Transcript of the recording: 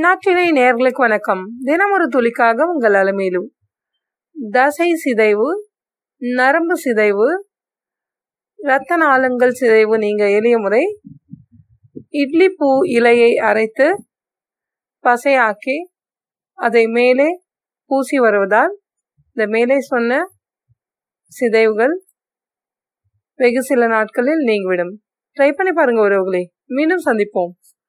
நாட்டினை நேர்களுக்கு வணக்கம். தினமொரு துளிக்காக உங்கள் அலமையிலும் தசை சிதைவு நரம்பு சிதைவு இரத்த நாளங்கள் சிதைவு நீங்கள் எளிய முறை. இட்லி பூ இலையை அரைத்து பசையாக்கி அதை மேலே பூசி வருவதால் இந்த மேலே சொன்ன சிதைவுகள் வெகு சில நாட்களில் நீங்கிவிடும். ட்ரை பண்ணி பாருங்கள் உறவுகளே. மீண்டும் சந்திப்போம்.